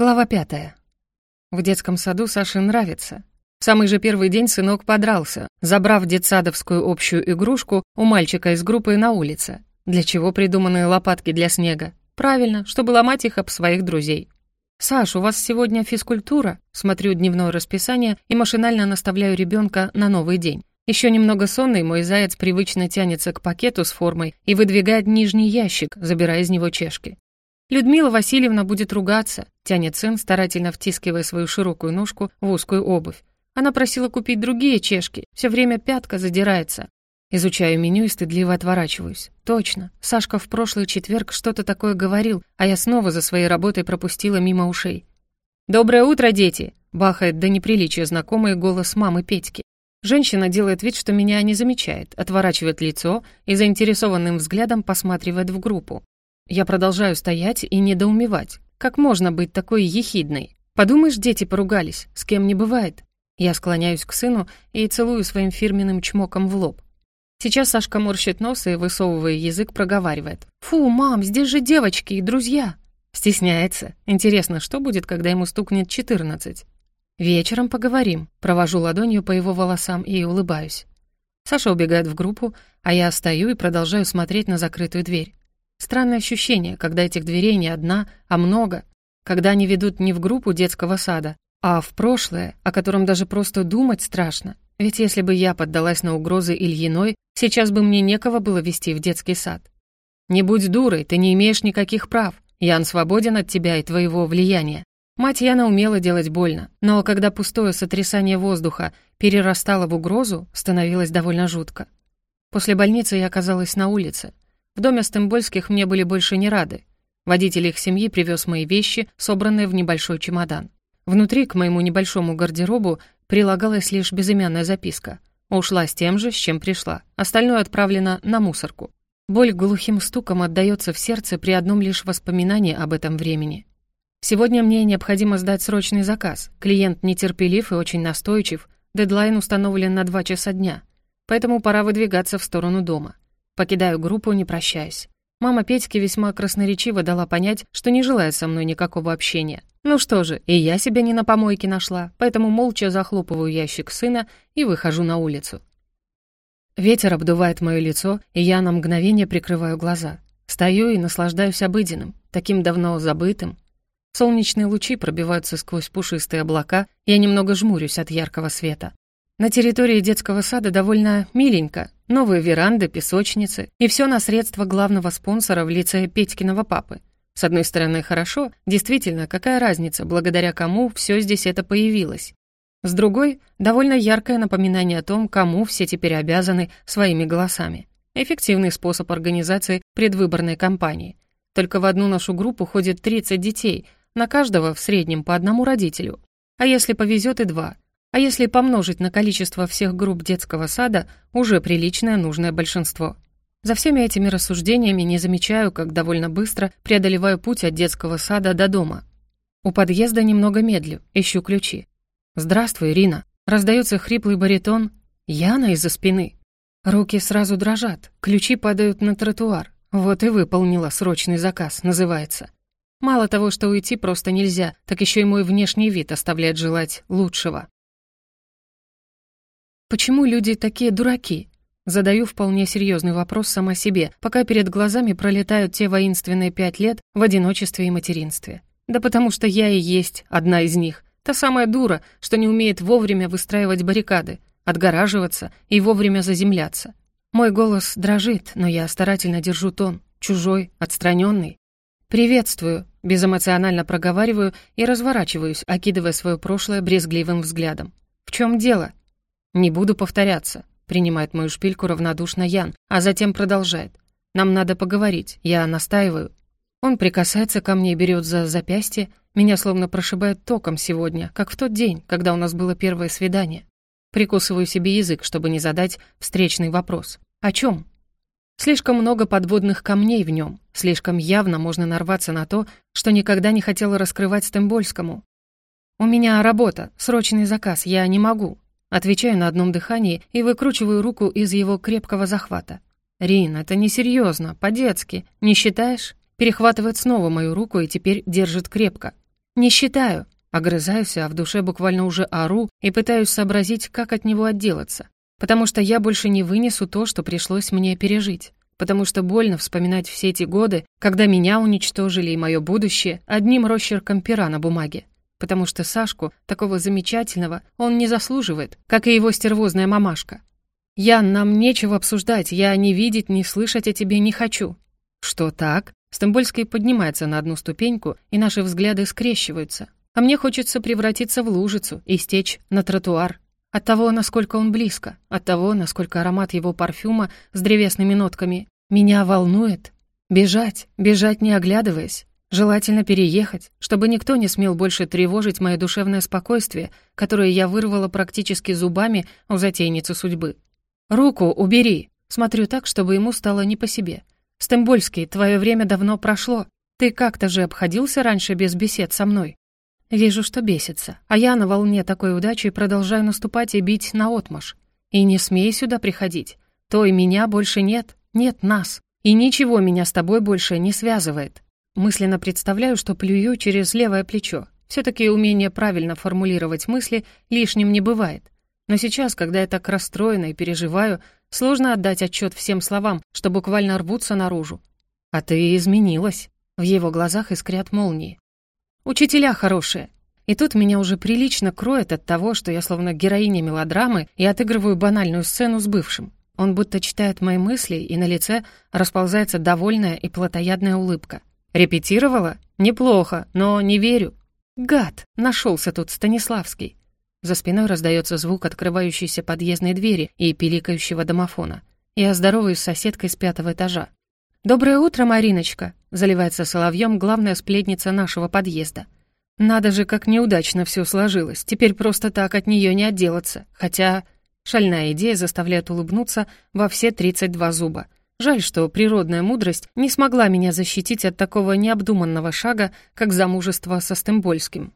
Глава пятая. В детском саду Саше нравится. В самый же первый день сынок подрался, забрав детсадовскую общую игрушку у мальчика из группы на улице. Для чего придуманы лопатки для снега? Правильно, чтобы ломать их об своих друзей. «Саш, у вас сегодня физкультура?» Смотрю дневное расписание и машинально наставляю ребенка на новый день. Еще немного сонный, мой заяц привычно тянется к пакету с формой и выдвигает нижний ящик, забирая из него чешки. Людмила Васильевна будет ругаться, тянет сын, старательно втискивая свою широкую ножку в узкую обувь. Она просила купить другие чешки, все время пятка задирается. Изучаю меню и стыдливо отворачиваюсь. Точно, Сашка в прошлый четверг что-то такое говорил, а я снова за своей работой пропустила мимо ушей. «Доброе утро, дети!» — бахает до неприличия знакомый голос мамы Петьки. Женщина делает вид, что меня не замечает, отворачивает лицо и заинтересованным взглядом посматривает в группу. Я продолжаю стоять и недоумевать. Как можно быть такой ехидной? Подумаешь, дети поругались, с кем не бывает. Я склоняюсь к сыну и целую своим фирменным чмоком в лоб. Сейчас Сашка морщит нос и, высовывая язык, проговаривает. «Фу, мам, здесь же девочки и друзья!» Стесняется. Интересно, что будет, когда ему стукнет четырнадцать? «Вечером поговорим», провожу ладонью по его волосам и улыбаюсь. Саша убегает в группу, а я стою и продолжаю смотреть на закрытую дверь. Странное ощущение, когда этих дверей не одна, а много, когда они ведут не в группу детского сада, а в прошлое, о котором даже просто думать страшно. Ведь если бы я поддалась на угрозы Ильиной, сейчас бы мне некого было вести в детский сад. «Не будь дурой, ты не имеешь никаких прав. Ян свободен от тебя и твоего влияния». Мать Яна умела делать больно, но когда пустое сотрясание воздуха перерастало в угрозу, становилось довольно жутко. После больницы я оказалась на улице, в доме Стембольских мне были больше не рады. Водитель их семьи привез мои вещи, собранные в небольшой чемодан. Внутри к моему небольшому гардеробу прилагалась лишь безымянная записка. Ушла с тем же, с чем пришла. Остальное отправлено на мусорку. Боль глухим стуком отдаётся в сердце при одном лишь воспоминании об этом времени. Сегодня мне необходимо сдать срочный заказ. Клиент нетерпелив и очень настойчив. Дедлайн установлен на два часа дня. Поэтому пора выдвигаться в сторону дома. Покидаю группу, не прощаясь. Мама Петьки весьма красноречиво дала понять, что не желает со мной никакого общения. Ну что же, и я себя не на помойке нашла, поэтому молча захлопываю ящик сына и выхожу на улицу. Ветер обдувает мое лицо, и я на мгновение прикрываю глаза. Стою и наслаждаюсь обыденным, таким давно забытым. Солнечные лучи пробиваются сквозь пушистые облака, я немного жмурюсь от яркого света. На территории детского сада довольно миленько. Новые веранды, песочницы и все на средства главного спонсора в лице Петькиного папы. С одной стороны, хорошо, действительно, какая разница, благодаря кому все здесь это появилось. С другой, довольно яркое напоминание о том, кому все теперь обязаны своими голосами. Эффективный способ организации предвыборной кампании. Только в одну нашу группу ходит 30 детей, на каждого в среднем по одному родителю. А если повезет и два – а если помножить на количество всех групп детского сада, уже приличное нужное большинство. За всеми этими рассуждениями не замечаю, как довольно быстро преодолеваю путь от детского сада до дома. У подъезда немного медлю, ищу ключи. «Здравствуй, Ирина!» Раздается хриплый баритон. Яна из-за спины. Руки сразу дрожат, ключи падают на тротуар. Вот и выполнила срочный заказ, называется. Мало того, что уйти просто нельзя, так еще и мой внешний вид оставляет желать лучшего. Почему люди такие дураки? Задаю вполне серьезный вопрос сама себе, пока перед глазами пролетают те воинственные пять лет в одиночестве и материнстве. Да потому что я и есть одна из них. Та самая дура, что не умеет вовремя выстраивать баррикады, отгораживаться и вовремя заземляться. Мой голос дрожит, но я старательно держу тон, чужой, отстраненный. «Приветствую», — безэмоционально проговариваю и разворачиваюсь, окидывая свое прошлое брезгливым взглядом. «В чем дело?» «Не буду повторяться», — принимает мою шпильку равнодушно Ян, а затем продолжает. «Нам надо поговорить, я настаиваю». Он прикасается ко мне и берет за запястье, меня словно прошибает током сегодня, как в тот день, когда у нас было первое свидание. Прикусываю себе язык, чтобы не задать встречный вопрос. О чем? Слишком много подводных камней в нем, слишком явно можно нарваться на то, что никогда не хотела раскрывать Стембольскому. «У меня работа, срочный заказ, я не могу», Отвечаю на одном дыхании и выкручиваю руку из его крепкого захвата. «Рин, это несерьезно, по-детски. Не считаешь?» Перехватывает снова мою руку и теперь держит крепко. «Не считаю». Огрызаюсь, а в душе буквально уже ору и пытаюсь сообразить, как от него отделаться. Потому что я больше не вынесу то, что пришлось мне пережить. Потому что больно вспоминать все эти годы, когда меня уничтожили и мое будущее одним росчерком пера на бумаге. Потому что Сашку, такого замечательного, он не заслуживает, как и его стервозная мамашка. «Ян, нам нечего обсуждать, я ни видеть, ни слышать о тебе не хочу». «Что так?» Стамбульский поднимается на одну ступеньку, и наши взгляды скрещиваются. А мне хочется превратиться в лужицу и стечь на тротуар. От того, насколько он близко, от того, насколько аромат его парфюма с древесными нотками меня волнует. Бежать, бежать не оглядываясь. Желательно переехать, чтобы никто не смел больше тревожить мое душевное спокойствие, которое я вырвала практически зубами у затейницы судьбы. «Руку убери!» Смотрю так, чтобы ему стало не по себе. «Стембольский, твое время давно прошло. Ты как-то же обходился раньше без бесед со мной?» Вижу, что бесится, а я на волне такой удачи продолжаю наступать и бить наотмашь. И не смей сюда приходить. То и меня больше нет, нет нас. И ничего меня с тобой больше не связывает. Мысленно представляю, что плюю через левое плечо. все таки умение правильно формулировать мысли лишним не бывает. Но сейчас, когда я так расстроена и переживаю, Сложно отдать отчет всем словам, что буквально рвутся наружу. А ты изменилась. В его глазах искрят молнии. Учителя хорошие. И тут меня уже прилично кроет от того, что я словно героиня мелодрамы и отыгрываю банальную сцену с бывшим. Он будто читает мои мысли, и на лице расползается довольная и плотоядная улыбка. «Репетировала? Неплохо, но не верю». «Гад! Нашелся тут Станиславский. За спиной раздается звук открывающейся подъездной двери и пиликающего домофона. Я здороваюсь с соседкой с пятого этажа. «Доброе утро, Мариночка!» — заливается соловьем главная сплетница нашего подъезда. «Надо же, как неудачно все сложилось. Теперь просто так от нее не отделаться. Хотя...» Шальная идея заставляет улыбнуться во все 32 зуба. Жаль, что природная мудрость не смогла меня защитить от такого необдуманного шага, как замужество со Стембольским.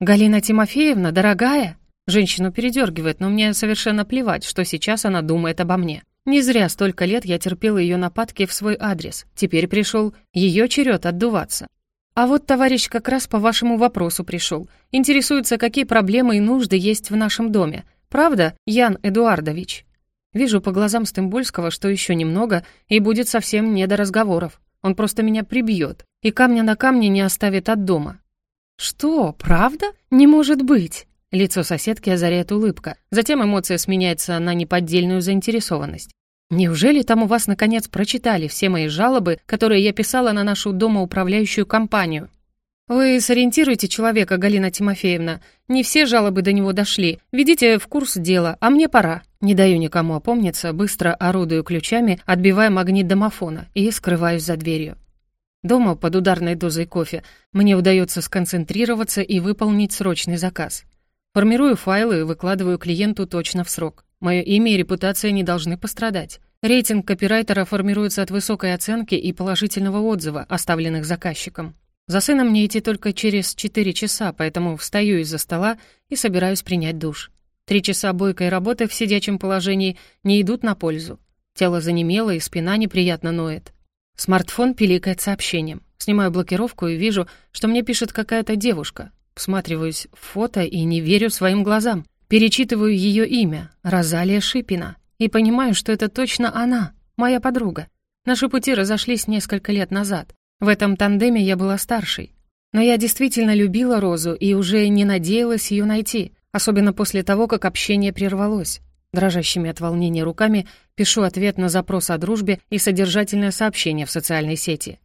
«Галина Тимофеевна, дорогая!» Женщину передергивает, но мне совершенно плевать, что сейчас она думает обо мне. Не зря столько лет я терпела ее нападки в свой адрес. Теперь пришел ее черед отдуваться. А вот товарищ как раз по вашему вопросу пришел. Интересуется, какие проблемы и нужды есть в нашем доме. Правда, Ян Эдуардович? Вижу по глазам Стымбольского, что еще немного, и будет совсем не до разговоров. Он просто меня прибьет, и камня на камне не оставит от дома. «Что, правда? Не может быть!» Лицо соседки озаряет улыбка. Затем эмоция сменяется на неподдельную заинтересованность. «Неужели там у вас, наконец, прочитали все мои жалобы, которые я писала на нашу домоуправляющую компанию?» «Вы сориентируйте человека, Галина Тимофеевна. Не все жалобы до него дошли. Ведите в курс дела, а мне пора». Не даю никому опомниться, быстро орудую ключами, отбивая магнит домофона и скрываюсь за дверью. Дома под ударной дозой кофе мне удается сконцентрироваться и выполнить срочный заказ. Формирую файлы и выкладываю клиенту точно в срок. Мое имя и репутация не должны пострадать. Рейтинг копирайтера формируется от высокой оценки и положительного отзыва, оставленных заказчиком. За сыном мне идти только через 4 часа, поэтому встаю из-за стола и собираюсь принять душ. Три часа бойкой работы в сидячем положении не идут на пользу. Тело занемело и спина неприятно ноет. Смартфон пиликает сообщением. Снимаю блокировку и вижу, что мне пишет какая-то девушка. Всматриваюсь в фото и не верю своим глазам. Перечитываю ее имя — Розалия Шипина. И понимаю, что это точно она, моя подруга. Наши пути разошлись несколько лет назад. В этом тандеме я была старшей. Но я действительно любила Розу и уже не надеялась ее найти, особенно после того, как общение прервалось. Дрожащими от волнения руками пишу ответ на запрос о дружбе и содержательное сообщение в социальной сети.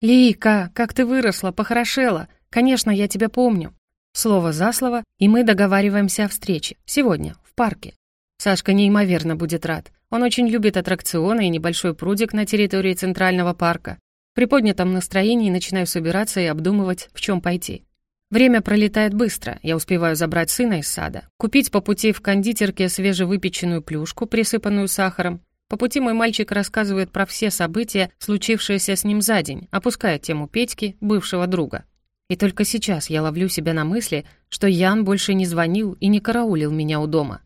«Лика, как ты выросла, похорошела! Конечно, я тебя помню!» Слово за слово, и мы договариваемся о встрече. Сегодня, в парке. Сашка неимоверно будет рад. Он очень любит аттракционы и небольшой прудик на территории Центрального парка. При поднятом настроении начинаю собираться и обдумывать, в чем пойти. Время пролетает быстро, я успеваю забрать сына из сада, купить по пути в кондитерке свежевыпеченную плюшку, присыпанную сахаром. По пути мой мальчик рассказывает про все события, случившиеся с ним за день, опуская тему Петьки, бывшего друга. И только сейчас я ловлю себя на мысли, что Ян больше не звонил и не караулил меня у дома.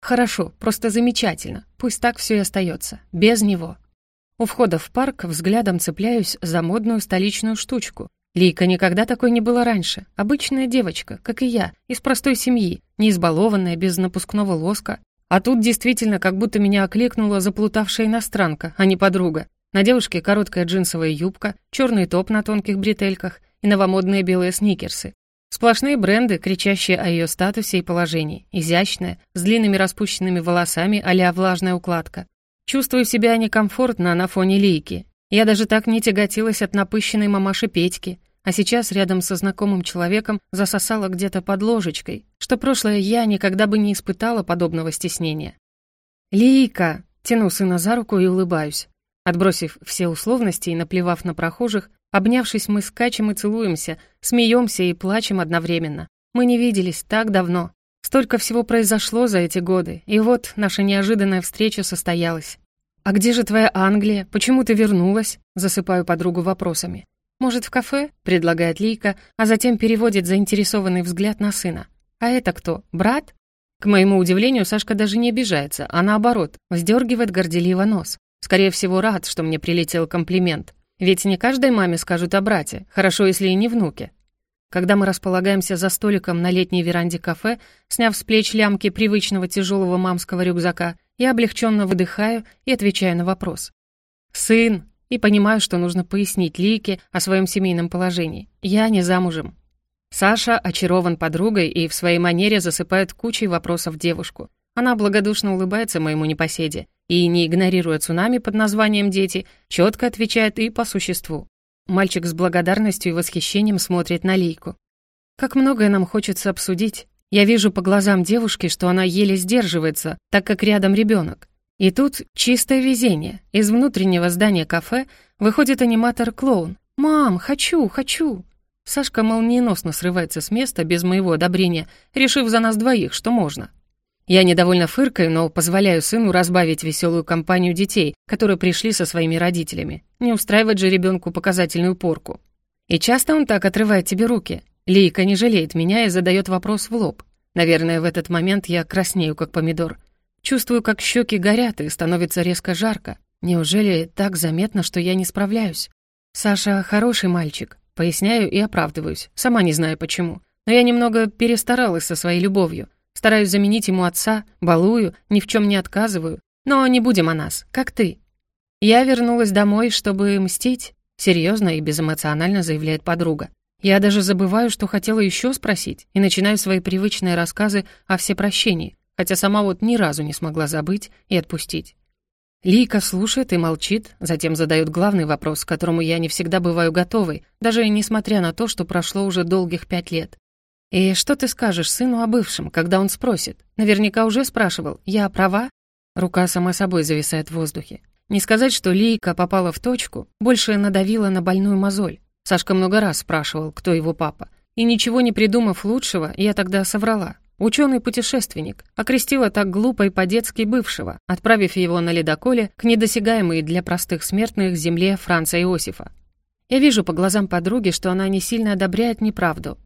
Хорошо, просто замечательно, пусть так все и остается, без него. У входа в парк взглядом цепляюсь за модную столичную штучку, Лика никогда такой не была раньше. Обычная девочка, как и я, из простой семьи, не избалованная, без напускного лоска. А тут действительно как будто меня окликнула заплутавшая иностранка, а не подруга. На девушке короткая джинсовая юбка, черный топ на тонких бретельках и новомодные белые сникерсы. Сплошные бренды, кричащие о ее статусе и положении. Изящная, с длинными распущенными волосами а влажная укладка. Чувствую себя некомфортно на фоне Лейки. Я даже так не тяготилась от напыщенной мамаши Петьки, а сейчас рядом со знакомым человеком засосала где-то под ложечкой, что прошлое я никогда бы не испытала подобного стеснения. «Лейка!» — тяну сына за руку и улыбаюсь. Отбросив все условности и наплевав на прохожих, Обнявшись, мы скачем и целуемся, смеемся и плачем одновременно. Мы не виделись так давно. Столько всего произошло за эти годы, и вот наша неожиданная встреча состоялась. «А где же твоя Англия? Почему ты вернулась?» Засыпаю подругу вопросами. «Может, в кафе?» — предлагает Лейка, а затем переводит заинтересованный взгляд на сына. «А это кто? Брат?» К моему удивлению, Сашка даже не обижается, а наоборот, вздергивает горделиво нос. Скорее всего, рад, что мне прилетел комплимент. Ведь не каждой маме скажут о брате, хорошо, если и не внуке. Когда мы располагаемся за столиком на летней веранде кафе, сняв с плеч лямки привычного тяжелого мамского рюкзака, я облегченно выдыхаю и отвечаю на вопрос. «Сын!» И понимаю, что нужно пояснить Лике о своем семейном положении. Я не замужем. Саша очарован подругой и в своей манере засыпает кучей вопросов девушку. Она благодушно улыбается моему непоседе и, не игнорируя цунами под названием «Дети», четко отвечает и по существу. Мальчик с благодарностью и восхищением смотрит на Лейку. Как многое нам хочется обсудить. Я вижу по глазам девушки, что она еле сдерживается, так как рядом ребенок. И тут чистое везение. Из внутреннего здания кафе выходит аниматор-клоун. «Мам, хочу, хочу!» Сашка молниеносно срывается с места без моего одобрения, решив за нас двоих, что можно. Я недовольно фыркаю, но позволяю сыну разбавить веселую компанию детей, которые пришли со своими родителями. Не устраивать же ребенку показательную порку. И часто он так отрывает тебе руки. Лейка не жалеет меня и задает вопрос в лоб. Наверное, в этот момент я краснею, как помидор. Чувствую, как щеки горят и становится резко жарко. Неужели так заметно, что я не справляюсь? Саша хороший мальчик. Поясняю и оправдываюсь, сама не знаю почему. Но я немного перестаралась со своей любовью. Стараюсь заменить ему отца, балую, ни в чем не отказываю. Но не будем о нас, как ты. Я вернулась домой, чтобы мстить, серьезно и безэмоционально заявляет подруга. Я даже забываю, что хотела еще спросить, и начинаю свои привычные рассказы о всепрощении, хотя сама вот ни разу не смогла забыть и отпустить. Лика слушает и молчит, затем задает главный вопрос, к которому я не всегда бываю готовой, даже несмотря на то, что прошло уже долгих пять лет. «И что ты скажешь сыну о бывшем, когда он спросит? Наверняка уже спрашивал. Я права?» Рука сама собой зависает в воздухе. Не сказать, что Лейка попала в точку, больше надавила на больную мозоль. Сашка много раз спрашивал, кто его папа. И ничего не придумав лучшего, я тогда соврала. Ученый-путешественник. Окрестила так глупо и по-детски бывшего, отправив его на ледоколе к недосягаемой для простых смертных земле Франца Иосифа. Я вижу по глазам подруги, что она не сильно одобряет неправду,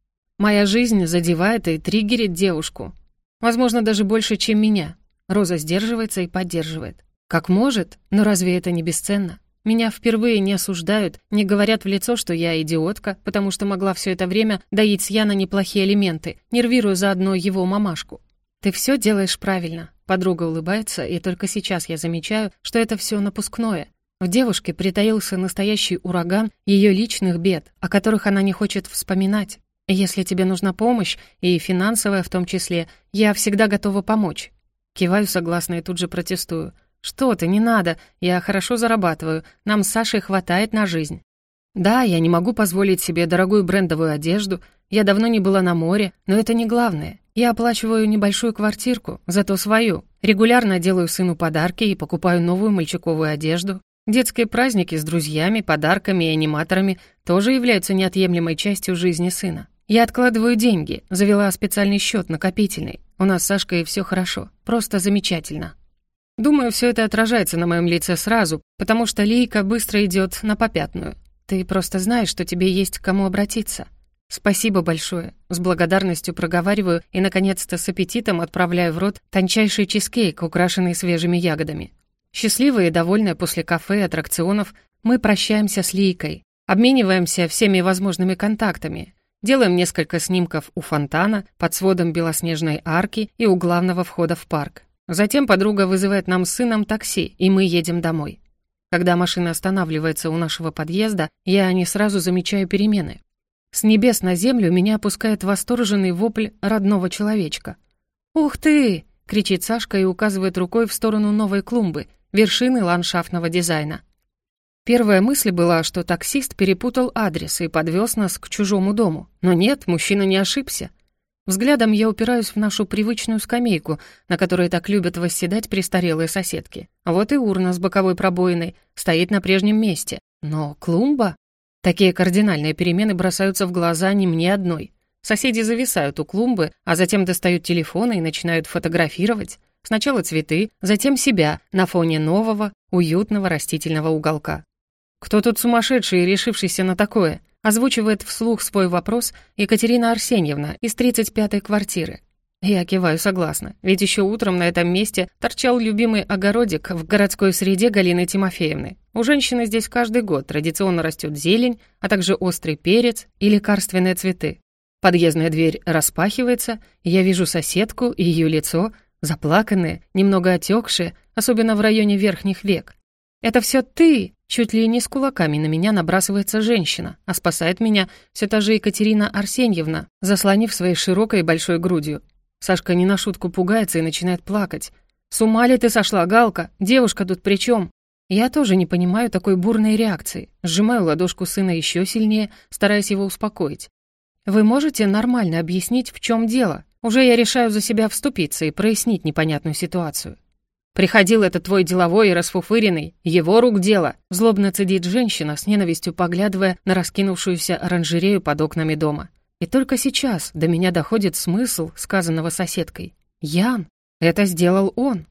Моя жизнь задевает и триггерит девушку. Возможно, даже больше, чем меня. Роза сдерживается и поддерживает. Как может, но разве это не бесценно? Меня впервые не осуждают, не говорят в лицо, что я идиотка, потому что могла все это время доить с Яна неплохие элементы, нервируя заодно его мамашку. «Ты все делаешь правильно», — подруга улыбается, и только сейчас я замечаю, что это все напускное. В девушке притаился настоящий ураган ее личных бед, о которых она не хочет вспоминать, если тебе нужна помощь, и финансовая в том числе, я всегда готова помочь». Киваю согласно и тут же протестую. «Что ты, не надо, я хорошо зарабатываю, нам с Сашей хватает на жизнь». «Да, я не могу позволить себе дорогую брендовую одежду, я давно не была на море, но это не главное. Я оплачиваю небольшую квартирку, зато свою. Регулярно делаю сыну подарки и покупаю новую мальчиковую одежду. Детские праздники с друзьями, подарками и аниматорами тоже являются неотъемлемой частью жизни сына. Я откладываю деньги, завела специальный счет накопительный. У нас с Сашкой все хорошо, просто замечательно. Думаю, все это отражается на моем лице сразу, потому что Лейка быстро идет на попятную. Ты просто знаешь, что тебе есть к кому обратиться. Спасибо большое. С благодарностью проговариваю и, наконец-то, с аппетитом отправляю в рот тончайший чизкейк, украшенный свежими ягодами. Счастливые и довольные после кафе и аттракционов, мы прощаемся с Лейкой, Обмениваемся всеми возможными контактами. Делаем несколько снимков у фонтана, под сводом белоснежной арки и у главного входа в парк. Затем подруга вызывает нам с сыном такси, и мы едем домой. Когда машина останавливается у нашего подъезда, я не сразу замечаю перемены. С небес на землю меня опускает восторженный вопль родного человечка. «Ух ты!» — кричит Сашка и указывает рукой в сторону новой клумбы, вершины ландшафтного дизайна. Первая мысль была, что таксист перепутал адрес и подвез нас к чужому дому. Но нет, мужчина не ошибся. Взглядом я упираюсь в нашу привычную скамейку, на которой так любят восседать престарелые соседки. Вот и урна с боковой пробоиной стоит на прежнем месте. Но клумба? Такие кардинальные перемены бросаются в глаза не мне одной. Соседи зависают у клумбы, а затем достают телефоны и начинают фотографировать. Сначала цветы, затем себя на фоне нового, уютного растительного уголка. «Кто тут сумасшедший, решившийся на такое?» Озвучивает вслух свой вопрос Екатерина Арсеньевна из 35-й квартиры. Я киваю согласно, ведь еще утром на этом месте торчал любимый огородик в городской среде Галины Тимофеевны. У женщины здесь каждый год традиционно растет зелень, а также острый перец и лекарственные цветы. Подъездная дверь распахивается, и я вижу соседку и ее лицо, заплаканное, немного отекшее, особенно в районе верхних век. «Это все ты!» Чуть ли не с кулаками на меня набрасывается женщина, а спасает меня все та же Екатерина Арсеньевна, заслонив своей широкой и большой грудью. Сашка не на шутку пугается и начинает плакать. «С ума ли ты сошла, Галка? Девушка тут при чем? Я тоже не понимаю такой бурной реакции. Сжимаю ладошку сына еще сильнее, стараясь его успокоить. «Вы можете нормально объяснить, в чем дело? Уже я решаю за себя вступиться и прояснить непонятную ситуацию. Приходил этот твой деловой и расфуфыренный, его рук дело!» Злобно цедит женщина, с ненавистью поглядывая на раскинувшуюся оранжерею под окнами дома. И только сейчас до меня доходит смысл сказанного соседкой. «Ян, это сделал он!»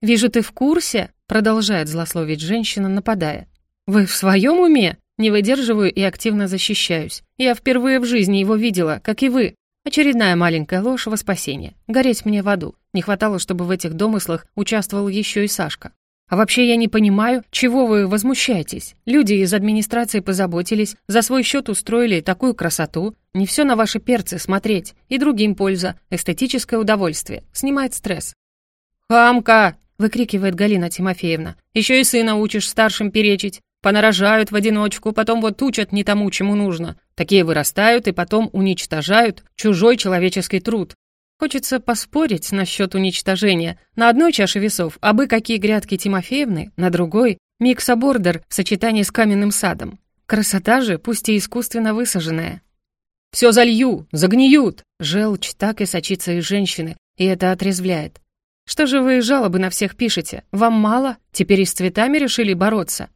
«Вижу, ты в курсе?» — продолжает злословить женщина, нападая. «Вы в своем уме?» Не выдерживаю и активно защищаюсь. Я впервые в жизни его видела, как и вы. Очередная маленькая ложь во спасение. Гореть мне в аду. Не хватало, чтобы в этих домыслах участвовал еще и Сашка. А вообще я не понимаю, чего вы возмущаетесь. Люди из администрации позаботились, за свой счет устроили такую красоту. Не все на ваши перцы смотреть. И другим польза, эстетическое удовольствие, снимает стресс. «Хамка!» — выкрикивает Галина Тимофеевна. «Еще и сына учишь старшим перечить. Понарожают в одиночку, потом вот учат не тому, чему нужно. Такие вырастают и потом уничтожают чужой человеческий труд. Хочется поспорить насчет уничтожения. На одной чаше весов абы какие грядки Тимофеевны, на другой — миксобордер в сочетании с каменным садом. Красота же, пусть и искусственно высаженная. «Все залью, загниют!» Желчь так и сочится из женщины, и это отрезвляет. «Что же вы жалобы на всех пишете? Вам мало? Теперь и с цветами решили бороться?»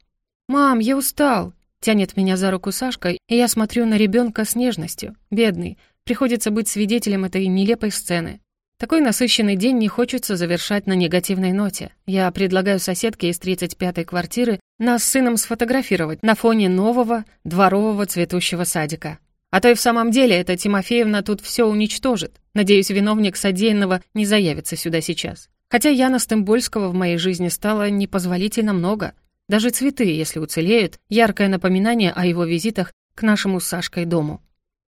«Мам, я устал!» Тянет меня за руку Сашка, и я смотрю на ребенка с нежностью. Бедный. Приходится быть свидетелем этой нелепой сцены. Такой насыщенный день не хочется завершать на негативной ноте. Я предлагаю соседке из 35-й квартиры нас с сыном сфотографировать на фоне нового дворового цветущего садика. А то и в самом деле эта Тимофеевна тут все уничтожит. Надеюсь, виновник содеянного не заявится сюда сейчас. Хотя Яна Стымбольского в моей жизни стало непозволительно много — даже цветы, если уцелеют, яркое напоминание о его визитах к нашему с Сашкой дому.